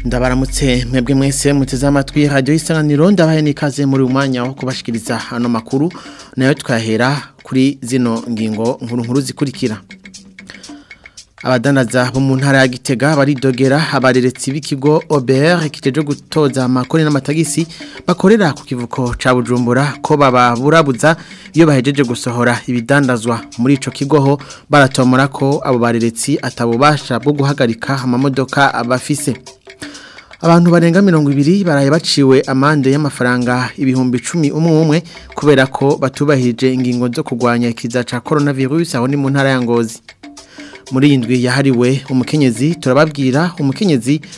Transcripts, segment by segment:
mwese mwebwe mwese muteze amatwi radiyo y'isanganiro ndabaye n'ikaze muri umwanya wo kubashikiriza hano makuru nayo twahera kuri zino ngingo nkuru nkuru zikurikira abadandaza bo mu ntara ya gitega baridogera abareretse b'ikigo obr kiteje gutoza amakore n'amatagisi bakorera ku kivuko ca bujumbura ko baba bababurabuza iyo bahejeje gusohora ibidandazwa muri icyo kigoho baratomora ko abo bareretse atabubasha bwo guhagarika amamodoka abafise. abantu barenga mirongo ibiri baraye baciwe amande y'amafaranga ibihumbi icumi umwe umwe kubera ko batubahirije ingingo zo kugwanya kiza cya korona aho ni mu ntara ya ngozi muri iyi yahariwe umukenyezi turababwira umukenyezi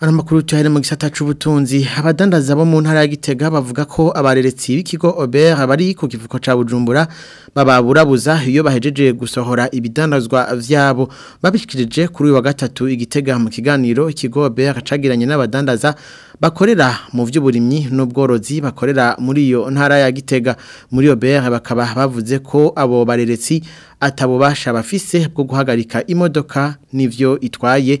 Ana makuru cyane mu gisata cy'ubutunzi abadandaza bo mu ntara ya Gitega bavuga ko abareretsi b'ikigo Obert bari ku kivuko ca Bujumbura bababurabuza iyo bahejeje gusohora ibidandazwa vyabo babishikirije kuri uyu wa gatatu Igitega mu kiganiro ikigo Obert cagiranye n'abadandaza bakorera mu by'uburimyi n'ubworozi bakorera muri iyo ntara ya gitega muri iyo bere bakaba bavuze ko abo bareretsi atabubasha bafise bwo guhagarika imodoka n'ibyo itwaye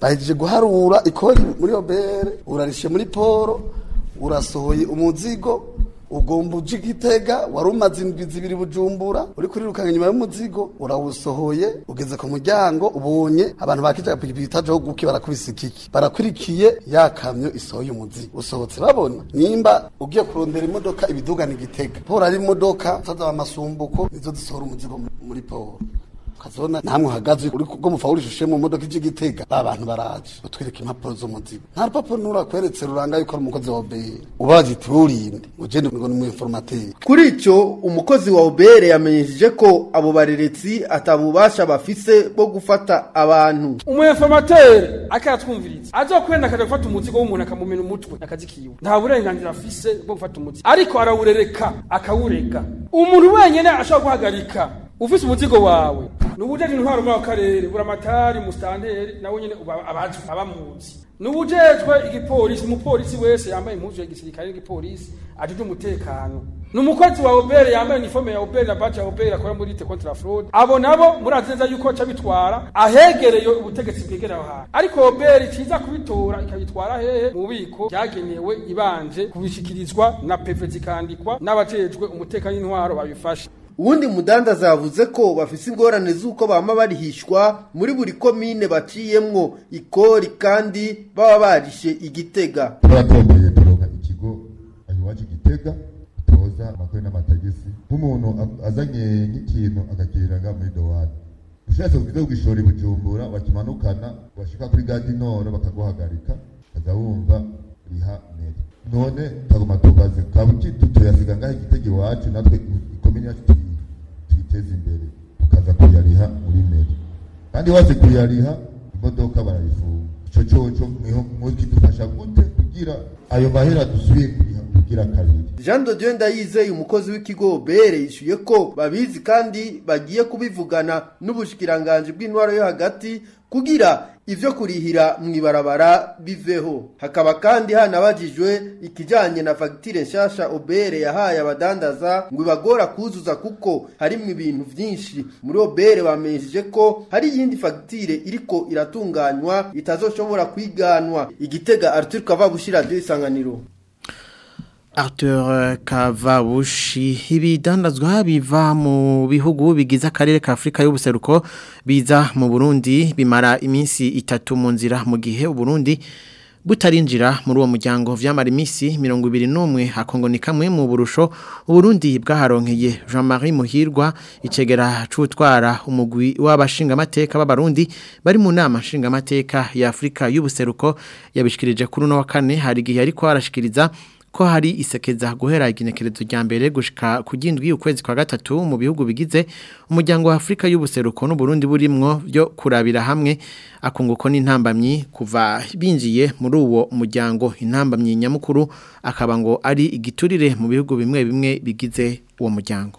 bahejeje guharura ikori muri obere urarishe muri poro urasohoye umuzigo ugomba uje igitega wari umaze indwi zibiri bujumbura uri kurirukanka nyuma y'umuzigo urawusohoye ugeze ku muryango ubonye abantu bakicaga bita joguki barakubise ikiki barakurikiye ya kamyo isohoye umuzigo usohotse babona nimba ugiye kurondera imodoka ibidugana igitega poro ari imodoka zazaba amasumbuko nizo zisohora umuzigo muri poro ukazona namwe uhagaze uri kugomufa wurishishe mu modoka ije gitega ba bantu baraje utwereka impapuro zo mu nzigo nta rupapuro nurakweretse ruranga yuko umukozi wa obere ubazi iti urinde ugende ngo ni mu kuri icyo umukozi wa obere yamenyeje ko abo bareretse atabubasha bafise bwo gufata abantu umu informateri akayatwumviritse aza kwenda akaja gufata umuzigo w'umuntu akamumena umutwe akazikiwe nta burenganzira afise bwo gufata umuzigo ariko arawurereka akawurega umuntu wenyene ashobora guhagarika ufise umuzigo wawe n'ubujejwe intwaro muri ako karere buramatari musitanteri nawe nyene abazwi abamuzi n'ubujejwe igipolisi umupolisi wese yambaye impuzu ya gisirikare n'igipolisi ajuje umutekano n'umukozi wa obere yambaye uniforme ya obere na badge ya obere akora muri lite contre la fraude abo nabo murazi neza yuko aca bitwara ahegereye ubutegetsi bwegera aho hantu ariko obere ciza kubitora ikabitwara hehe mu bubiko byagenewe ibanje kubishikirizwa na pevezi zikandikwa n'abajejwe umutekano n'intwaro babifashe. ubundi mudanza zavuze ko bafise ingorane z'uko bama barihishwa muri buri komine baciyemwo ikori kandi baba barishe igitega baratomboye turonka ikigo iwacu igitega toza amakuru n'amatagisi nk'umuntu azanye nk'ikintu akakiranga muri dowani ushatse kugize kugishora bujumbura bakimanukana bashika kuri gadinoro bakaguhagarika azawumva riha neza none taguma tubaze twaba tutoyasiga ngaho igitege iwacu natwe ikomine yacu duteze imbere tukaza kuyariha muri meri kandi bose kuyariha imodoka barayifunga icyo cyoco mwiho mukidufasha gute kugira ayo mahera dusubiye kugira kabiri jean de dieu ndayizeye umukozi w'ikigo bere yishyuye ko babizi kandi bagiye kubivugana n'ubushikiranganji bw'intwaro yo hagati kugira ivyo kurihira mu ibarabara biveho hakaba kandi hanabajijwe ikijanye na fagitire nshasha obere yahaye abadandaza ngo ibagora kuzuza kuko harimwo ibintu vyinshi muri obere bamenyesheje ko hari iyindi fagitire iriko iratunganywa itazoshobora kwiganwa igitega arthur kava bushira isanganiro Arthur eh, Kavabushi ibidandazwa biva mu bihugu bigiza akarere ka Afrika y'ubuseruko biza mu Burundi bimara iminsi itatu mu nzira mu gihe u Burundi butarinjira muri uwo muryango vyamara iminsi 21 hakongo ni kamwe mu burusho uburundi bwaharonkeye Jean-Marie Muhirwa icegera cutwara umugwi w'abashinga amateka b'abarundi bari mu nama nshinga amateka ya Afrika y'ubuseruko yabishikirije kuri no wa kane hari gihe ariko arashikiriza ko hari isekeza guhera igenekerezo rya mbere gushika kugindwi ukwezi kwa gatatu mu bihugu bigize umuryango wa Afrika y'ubuseruko Burundi burimwo byo kurabira hamwe akunguko n'intambamyi kuva binjiye muri uwo muryango intambamyi nyamukuru akaba ngo ari igiturire mu bihugu bimwe bimwe bigize uwo muryango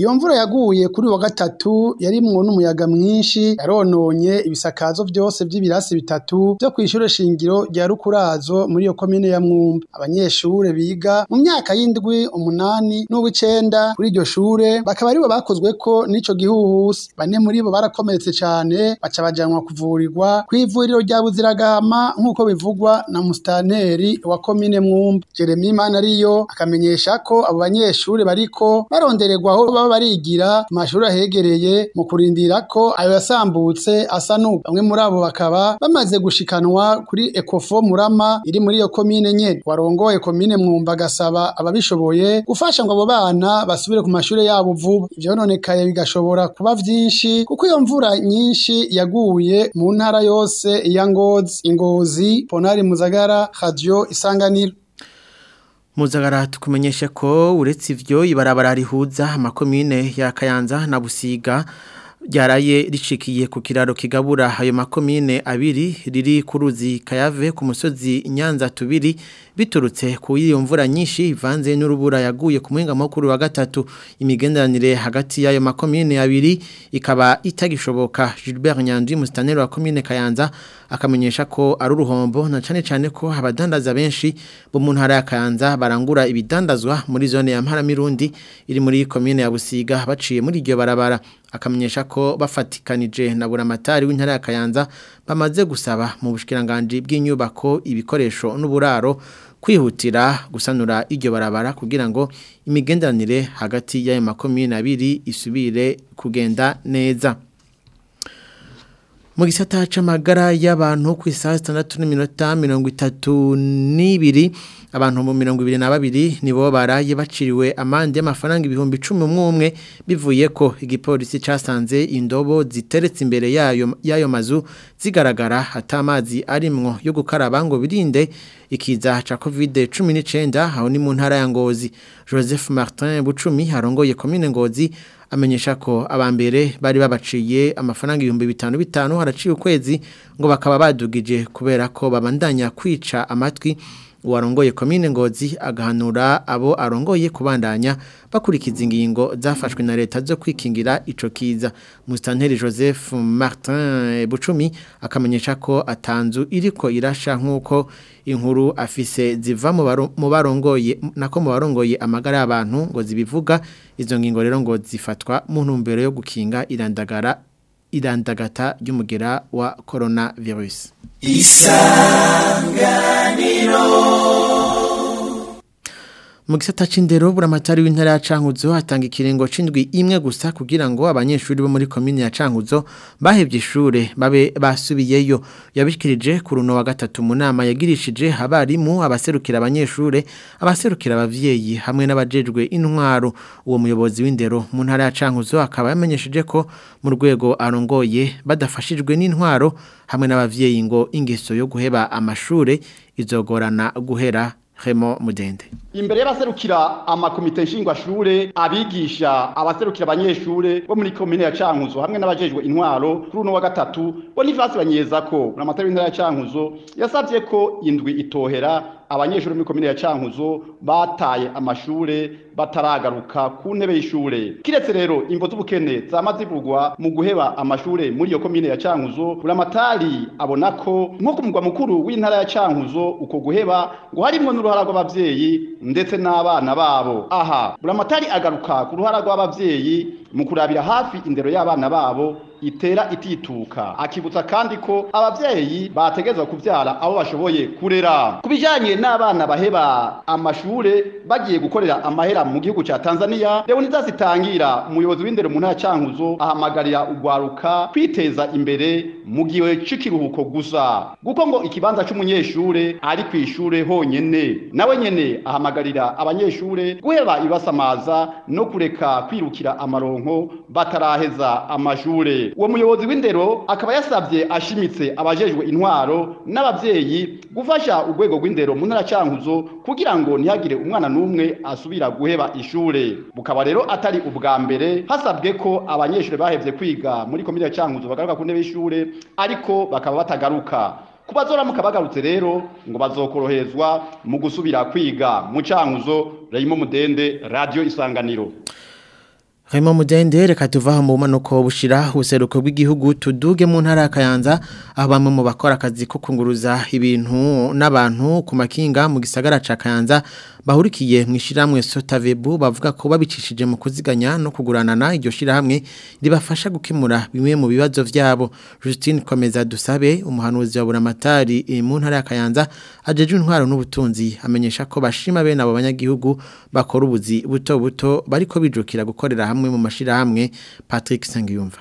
iyo mvura yaguye kuri wa gatatu yarimwo n'umuyaga mwinshi yarononye ibisakazo byose by'ibirasi bitatu byo kw'ishure shingiro rya Rukurazo muri iyo komine ya Mwumba abanyeshure biga mu myaka y'indwi umunani n'uw'icenda kuri iryo shure bakaba aribo ko n'ico gihuhusi bane muri bo barakomeretse cane baca bajanwa kuvurirwa kw'ivuriro rya Buziragama nk'uko bivugwa na mustaneri wa komine Mwumba Jeremie Manariyo akamenyesha ko abo banyeshure bariko barondererwa aho barigira mu mashuri ahegereye mu kurindira ko ayo yasambutse asa n'ubu bamwe muri abo bakaba bamaze gushikanwa kuri ekofo murama iri muri iyo komine nyene warongoye komine mwumba gasaba ababishoboye gufasha ngo abo bana basubire ku mashuri yabo vuba ivyononekaye bigashobora kuba byinshi kuko iyo mvura nyinshi yaguye mu ntara yose ya Ngozi Ingozi Ponari Muzagara Radio Isanganiro Muzagara tukumenyesha ko uretse ivyo ibarabara rihuza amakomine ya Kayanza na Busiga ryaraye ricikiye ku kiraro kigabura ayo makomine abiri riri ku ruzi Kayave ku musozi Nyanza tubiri biturutse ku y'iyo mvura nyinshi ivanze n'urubura yaguye ku muhinga mukuru wa gatatu imigenderanire hagati y'ayo makomine abiri ikaba itagishoboka Gilbert Nyandwi musitaneri wa komine Kayanza akamenyesha ko ari uruhombo na cyane cyane ko abadandaza benshi bo mu ntara ya Kayanza barangura ibidandazwa muri zone ya Mpara mirundi iri muri komine ya Busiga baciye muri iryo barabara akamenyesha ko bafatikanije na buramatari w'intara ya Kayanza bamaze gusaba mu bushikiranganje bw'inyubako ibikoresho n'uburaro kwihutira gusanura iryo barabara kugira ngo imigendanire hagati y'ayo abiri isubire kugenda neza mu gisata cy'amagara y'abantu ku isaha zitandatu n'iminota mirongo itatu n'ibiri abantu mu mirongo ibiri na babiri nibo baraye baciriwe amande y'amafaranga ibihumbi cumi umwe bivuye ko igipolisi cyasanze indobo ziteretse imbere y'ayo mazu zigaragara hata atamazi arimo yo gukaraba ngo birinde ikiza cha covid cumi n'icenda aho ni mu ntara ya ngozi joseph martin bucumi harongoye komine ngozi amenyesha ko abambere bari babaciye amafaranga ibihumbi bitanu bitanu haraciye ukwezi ngo bakaba badugije kubera ko babandanya kwica amatwi uwarongoye komine ngozi agahanura abo arongoye kubandanya bakurikiza ingingo zafashwe na leta zo kwikingira ico kiza Mustanteri Joseph Martin Bucumi akamenyesha ko atanzu iriko irasha nkuko inkuru afise ziva mu barongoye nako mu barongoye amagara y'abantu ngo zibivuga izo ngingo rero ngo zifatwa mu ntumbero yo gukinga irandagara idandagata ry'umugera wa korona virusi isanganiro mu gisata cy'indero buramatari w'intara ya Cankuzo hatanga ikiringo c'indwi imwe gusa kugira ngo abanyeshuri bo muri commune ya Cankuzo bahebye ishure babe basubiyeyo yabikirije ku runo wa gatatu mu nama yagirishije abarimu abaserukira abanyeshure abaserukira abavyeyi hamwe n'abajejwe intwaro uwo muyobozi w'indero mu ntara ya Cankuzo akaba yamenyesheje ko mu rwego arongoye badafashijwe n'intwaro hamwe n'abavyeyi ngo ingeso yo guheba amashure izogorana guhera Remo Mugende imbere y'abaserukira amakomite nshingwashure abigisha abaserukira abanyeshure bo muri komine ya Cankuzo hamwe n'abajejwe intwaro kuri uno wa gatatu bo ntivasibanyeza ko amatara y'intara ya Cankuzo yasabye ko indwi itohera abanyeshuri muri komine ya Cankuzo bataye amashuri bataragaruka ku ntebe y'ishure kiretse rero imvo z'ubukene zama zivugwa mu guheba amashuri muri iyo komine ya Cankuzo buramatari abona ko nko ku mugwa mukuru w'intara ya Cankuzo uko guheba ngo harimwo n'uruhara rw'abavyeyi ndetse n'abana babo aha buramatari agaruka ku ruhara rw’ababyeyi mu kurabira hafi indero y'abana babo itera itituka akibutsa kandi ko ababyeyi bategezwa kubyara abo bashoboye kurera ku bijyanye n'abana baheba amashuri bagiye gukorera amahera mu gihugu cya Tanzania Leonidas Zitangira umuyobozi w'indero mu ntara Cankuzo ahamagarira ugwaruka kwiteza imbere mu gihe cy’ikiruhuko gusa guko ngo ikibanza cy’umunyeshuri ari ku ishure honyene nawe nyine ahamagarira abanyeshuri guheba ibasamaza no kureka kwirukira amaronko bataraheza amashuri. uwo muyobozi w'indero akaba yasabye ashimitse abajejwe intwaro n'ababyeyi gufasha urwego rw'indero mu ntara cankuzo kugira ngo ntihagire umwana n'umwe asubira guheba ishure bukaba rero atari ubwa mbere hasabwe ko abanyeshuri bahebye kwiga muri komite ya cankuzo bagaruka ku ntebe y'ishure ariko bakaba batagaruka kubazora bagarutse rero ngo bazokoroherezwa mu gusubira kwiga mu cankuzo Raymond Mudende Radio Isanganiro Raymond Mudendere katuvaha mu manuko bushira useruko bw'igihugu tuduge mu ntara akayanza aho mu bakora akazi ko kunguruza ibintu n'abantu ku makinga mu gisagara ca Kayanza bahurikiye mu ishyirahamwe sotavebu bavuga ko babicishije mu kuziganya no kugurana na iryo shyirahamwe ribafasha gukemura bimwe mu bibazo byabo Justine komeza dusabe umuhanuzi wa buramatari eh, mu ntara ya Kayanza ajeje intwaro n'ubutunzi amenyesha ko bashima bene abo banyagihugu bakora ubuzi buto buto bariko bijukira gukorera hamwe mu mashirahamwe Patrick Sangiyumva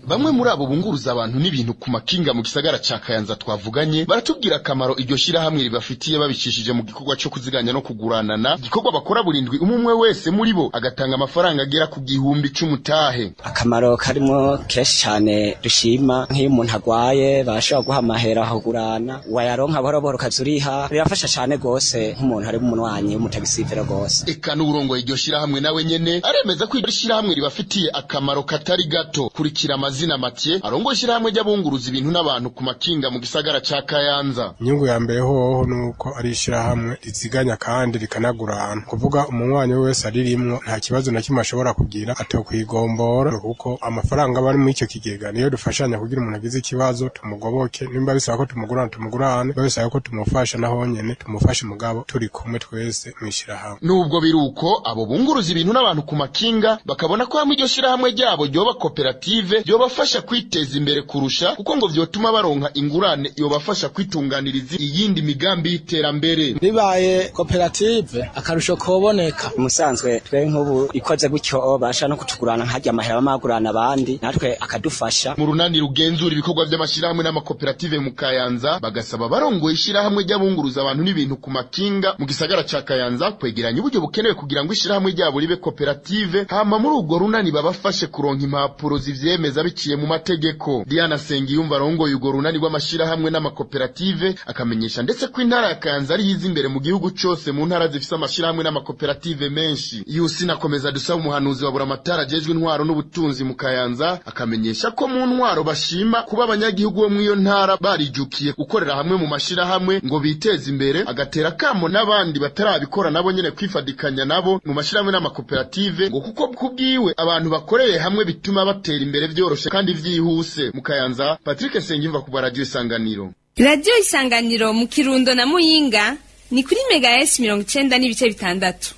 Bamwe muri abo bunguruza abantu n'ibintu ku makinga mu gisagara ca Kayanza twavuganye baratubwira akamaro iryo shirahamwe ribafitiye babicishije mu gikorwa cyo kuziganya no kuguranana igikorwa bakora burindwi umumwe wese muri bo agatanga amafaranga agera ku gihumbi cy’umutahe akamaro karimo kenshi cane dushima nk'iyo umuntu agwaye barashobora guha amahera ahugurana wayaronka buhoro buhoro ukazuriha birafasha cane gose nk'umuntu ari umunwanyi w'umutagisivero gose eka n'uburongoye iryo shirahamwe nawe nyene aremeza ko iryo shirahamwe ribafitiye akamaro katari gato kurikira amazina Mathieu arongo ishyirahamwe ry'abunguruza ibintu n'abantu ku makinga mu gisagara cya Kayanza inyungu ya mbere hoho nuko ari ishyirahamwe riziganya kandi rikanagura ahantu kuvuga umunywanyi wese aririmo nta kibazo na kimwe ashobora kugira atokwigombora kuko amafaranga aba ari muri icyo kigega niyo dufashanya kugira umuntu agize ikibazo tumugoboke nimba bisaba ko tumugura tumugurane niba bisaba ko tumufasha naho nyene tumufashe mugabo turi kumwe twese mw'ishirahamwe nubwo biruko abo bunguruza ibintu n'abantu ku makinga bakabona ko hamwe iryo shirahamwe ryabo ryoba koperative yobafasha kwiteza imbere kurusha kuko ngo byotuma baronka ingurane yobafasha kwitunganiriza iyindi migambi y'iterambere bibaye koperative akarusho koboneka musanzwe twe nk'ubu ikoze gutyo basha no kutugurana nkajya amahera bamagurana abandi natwe akadufasha mu runani rugenzura ibikorwa by'amashyirahamwe n'amakoperative mu Kayanza bagasaba barongoye ishyirahamwe ry'abunguruza abantu n'ibintu ku makinga mu gisagara ca Kayanza kwegeranya uburyo bukenewe kugira ngo ishyirahamwe ryabo ribe koperative hama muri urwo runani babafashe kuronka impapuro zivyemeza biciye mu mategeko diana sengiyumva arongoye urwo runani rw'amashyirahamwe n'amakoperative akamenyesha ndetse ko intara ya kanza ariyo iza imbere mu gihugu cyose mu ntara zifise amashyirahamwe n'amakoperative menshi yusi nakomeza dusaba umuhanuzi wa buramatari ajejwe intwaro n'ubutunzi mu kayanza akamenyesha ko mu ntwaro bashima kuba abanyagihugu bo iyo ntara barijukiye gukorera hamwe mu mashyirahamwe ngo biteze imbere agatera akamo n'abandi batarabikora nabo nyine kwifadikanya nabo mu mashyirahamwe n'amakoperative ngo kuko kubwiwe abantu bakoreye hamwe bituma batera imbere vyoroshe byoroshe kandi vyihuse mu Kayanza Patrick Sengimva ku radio Isanganiro Radio Isanganiro mu Kirundo na Muyinga ni kuri mega S 90 n'ibice bitandatu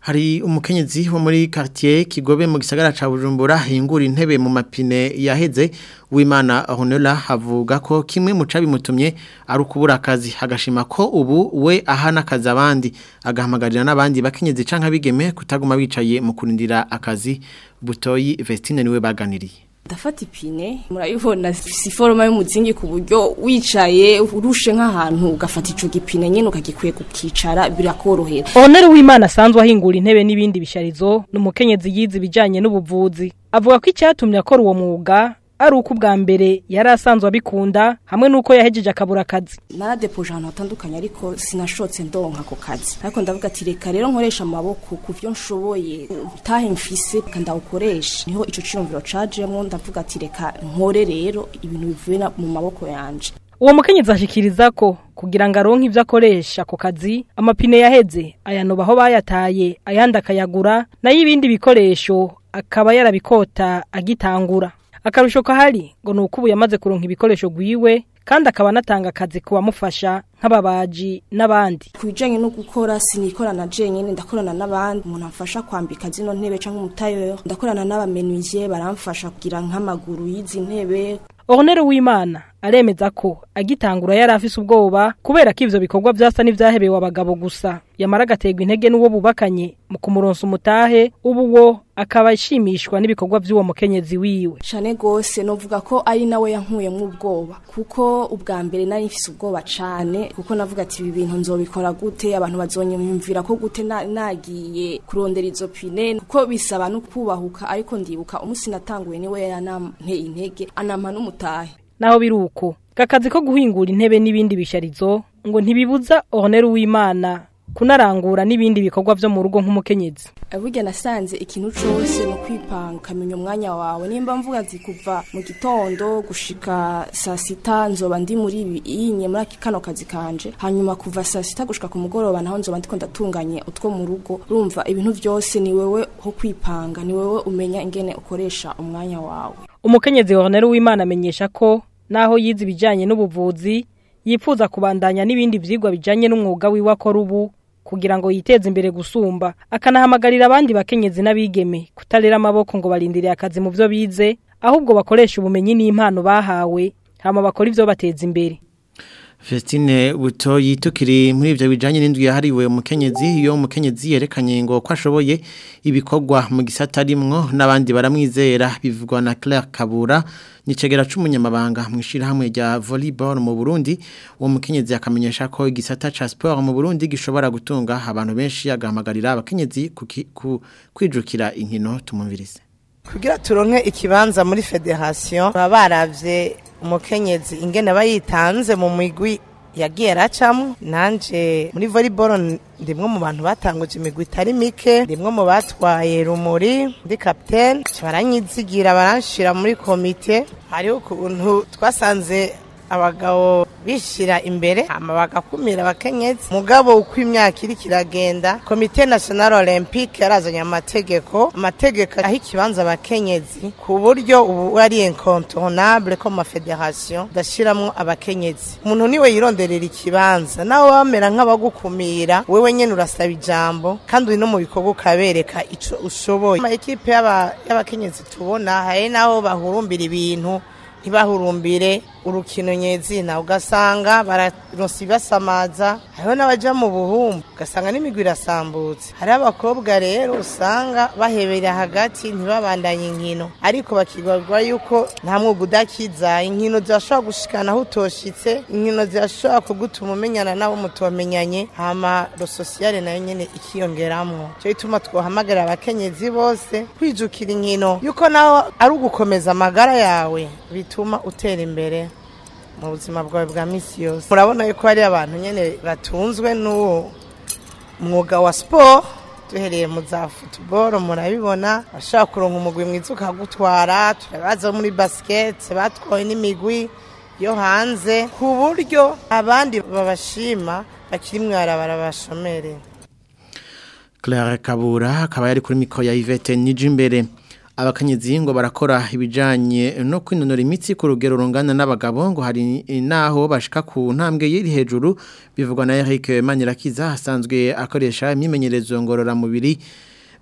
hari umukenyezi wo muri quartier kigobe mu gisagara ca Bujumbura hingura intebe mu mapine yaheze wimana Honora havuga ko kimwe mu cabimutumye ari ukubura akazi hagashima ko ubu we ahana akazi abandi agahamagarira n'abandi bakenyezi canka bigeme kutaguma bicaye mu kurindira akazi butoyi Vestine niwe baganiriye ndafata ipine murayibona si y'umuzingi ku buryo wicaye urushe nk'ahantu ugafata icyo gipine nyine ukagikwiye kukicara birakorohera onere w'imana asanzwe ahingura intebe n'ibindi bisharizo ni umukenyezi yize ibijyanye n'ubuvuzi avuga ko icyatumye akora uwo mwuga ari uko ubwa mbere yari asanzwe abikunda hamwe n'uko yahejeje akabura akazi nadepoje ahantu hatandukanye ariko sinashotse ndonka ako kazi ariko ndavuga ati reka rero nkoresha amaboko ku byo nshoboye utahe mfise reka ndawukoresha niho icyo cyiyumviro cajemo ndavuga ati reka nkore rero ibintu bivuye mu maboko yanjye. uwo mukenyezi ashikiriza ko kugira ngo aronke ibyo akoresha ku kazi amapine yaheze ayanoba aho bayataye ayandi akayagura nayo ibindi bikoresho akaba yarabikota agitangura akarusho kahari ngo ni uko ubu yamaze kuronka ibikoresho gwiwe kandi akaba anatanga akazi ku bamufasha nk'ababaji n'abandi ku bijyanye no gukora sinikorana jenyine ndakorana n'abandi umuntu amfasha kwambika zino ntebe cyangwa umutayo ndakorana n'abamenuye baramfasha kugira nk'amaguru y'izi ntebe orunero w'imana aremeza ko agitangura yari afise ubwoba kubera ko ivyo bikorwa vyasa n'ivyahebewe abagabo gusa yamara agaterwa intege n'uwo bubakanye mu kumuronsa umutahe ubu wo akaba ashimishwa n'ibikorwa vy'uwo mukenyezi wiwe cane gose novuga ko ari nawe yankuyemwo ubwoba kuko ubwa mbere nari mfise ubwoba cane kuko navuga ati ibi bintu nzobikora gute abantu bazonyumvira ko gute nagiye kurondera izo pine kuko bisaba no kubahuka ariko ndibuka umusi natanguye niwe yaranteye intege anampa n'umutahe naho biri uko kakazi ko guhingura intebe n'ibindi bisharizo ngo ntibibuza oruneri w'imana kunarangura n'ibindi bikorwa byo mu rugo nk'umukenyezi burya nasanze ikintu cyose mu kwipanga ukamenya umwanya wawe nimba mvuga nzi kuva mu gitondo gushika saa sita nzoba ndi muri iyi muri kazi kanje hanyuma kuva saa sita gushika ku mugoroba naho nzoba ndiko ndatunganye utwo mu rugo urumva ibintu byose ni wewe ho kwipanga ni wewe umenya ingene ukoresha umwanya wawe umukenyezi wa w'imana amenyesha ko n'aho yize ibijyanye n'ubuvuzi yifuza kubandanya n'ibindi byigwa bijyanye n'umwuga wiwe akora ubu kugira ngo yiteze imbere gusumba akanahamagarira abandi bakenyezi n'abigeme kutarera amaboko ngo barindire akazi mu byo bize ahubwo bakoresha ubumenyi n'impano bahawe hama bakora ibyo bateza imbere Festine Butoyi tukiri muri ibyo bijanye n'indwi yahariwe umukenyezi iyo umukenyezi yerekanye ngo ko ashoboye ibikorwa mu gisata rimwo n'abandi baramwizera bivugwa na Claire Kabura nicegera c'umunyamabanga mu ishirahamwe rya volleyball mu Burundi uwo mukenyezi akamenyesha ko igisata Cha sport mu Burundi gishobora gutunga abantu benshi agahamagarira abakenyezi kwijukira inkino tumumvirize kugira turonke ikibanza muri federation baba baravye umukenyezi ingene aba yitanze mu migwi yagiye aracamo nanjye muri volleyball ndimwe mu bantu batanguje imigwi itari mike ndimwe mu batwaye rumuri ndi kapitene baranyizigira baranshira muri komite hariho ukuntu twasanze abagabo bishyira imbere bagakumira abakenyezi mugabo uko imyaka iri kiragenda komite nasiyonari olympique yarazanye amategeko amategeko aho ikibanza abakenyezi ku buryo ubu ari inkontonabure ko mafederasiyo udashyiramo abakenyezi umuntu niwe yironderera ikibanza nawe wamera nk'abagukumira wowe nyine urasaba ijambo kandi uri no mu bikorwa ukabereka icyo ushoboye amakipe y'abakenyezi tubona hari n'aho bahurumbira ibintu ntibahurumbire urukino nyezina ugasanga bararonsi basamaza hariho n'abajya mu buhumbu ugasanga n'imigwi irasambutse hari abakobwa rero usanga bahebera hagati ntibabandanye inkino ariko bakigwa yuko nta mwuga udakiza inkino zirashobora gushikana aho utoshitse inkino zirashobora kugutuma umenyana nabo mutomenyanye hama rososiyare nayo nyine ikiyongeramo cyo ituma twohamagara abakenyezi bose kwijukira inkino yuko naho ari ugukomeza amagara yawe bituma utera imbere mu buzima bwawe bwa minsi yose murabona yuko hari abantu nyine batunzwe n'uwo mwuga wa siporo duhereye mu za futuboro murabibona ashaka kuronka umugwi mwiza ukagutwara turabaza muri basiketi batwawe n'imigwi yo hanze ku buryo abandi babashima bakiri mwarabara bashomere Claire Kabura akaba yari kuri mikoro ya Yvette Nijimbere abakenyezi ngo barakora ibijyanye no kwinonora imitsi ku rugero rungana n'abagabo ngo hari naho bashika ku ntambwe y'iri hejuru bivugwa na Eric Manirakiza asanzwe akoresha imyimenyerezo ngororamubiri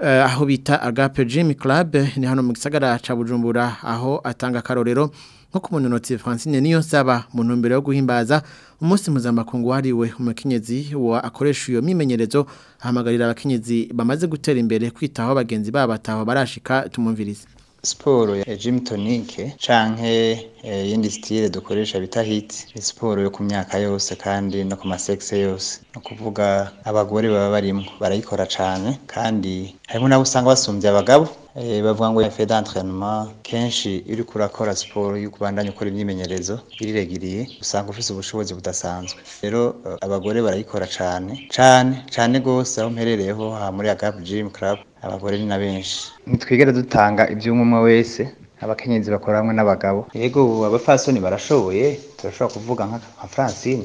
eh, aho bita agape Gym Club ni hano mu gisagara ca Bujumbura aho atanga akarorero nko ku munonotsi Francine niyo saba mu ntumbero yo guhimbaza umunsi mpuzamakungu wahariwe umukenyezi wa akoresha iyo mimenyerezo ahamagarira abakenyezi bamaze gutera imbere kwitaho bagenzi babo barashika tumumvirize siporo ya gym tonic canke iyindi eh, e, dukoresha bita hit ni siporo yo ku myaka yose kandi no ku masexe yose no kuvuga abagore baba barimo barayikora cane kandi harimo nabo usanga basumbya abagabo eh, bavuga ngo ya d'entraînement kenshi iri kurakora siporo y'ukubandanya ukora imyimenyerezo iriregiriye usanga ufite ubushobozi budasanzwe rero eh, abagore barayikora cyane cyane cyane gose aho mperereye muri Agap Gym Club abagore ni na benshi ntitwigere dutanga iby'umwe wese abakenyezi bakora hamwe n'abagabo yego abafasoni barashoboye turashobora kuvuga nka francine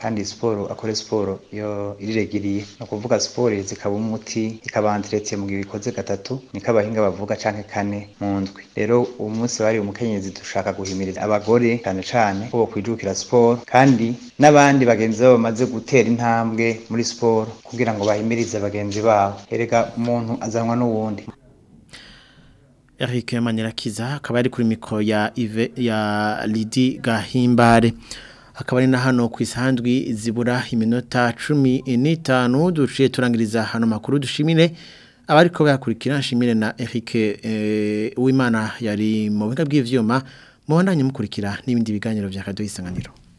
kandi siporo akore siporo iyo iriregiriye ni ukuvuga siporo zikaba umuti ikabanteretse mu gihe bikoze gatatu niko abahinga bavuga canke kane mu ndwi rero uwo munsi bari umukenyezi dushaka guhimiriza abagore cyane cane ko bokwijukira siporo kandi n'abandi bagenzi babo bamaze gutera intambwe muri siporo kugira ngo bahimirize bagenzi babo erega umuntu azanwa n'uwundi Eric Manirakiza akaba ari kuri mikro ya Ive ya Lidi Gahimbare hakaba ari na hano ku isandwi zibura iminota cumi n'itanu duciye turangiriza hano makuru dushimire abariko bakurikira nshimire na Eric eh, Uwimana yari mu biga bw'ivyuma muhonanye mukurikira n'ibindi biganiro vya kadoyisanganiro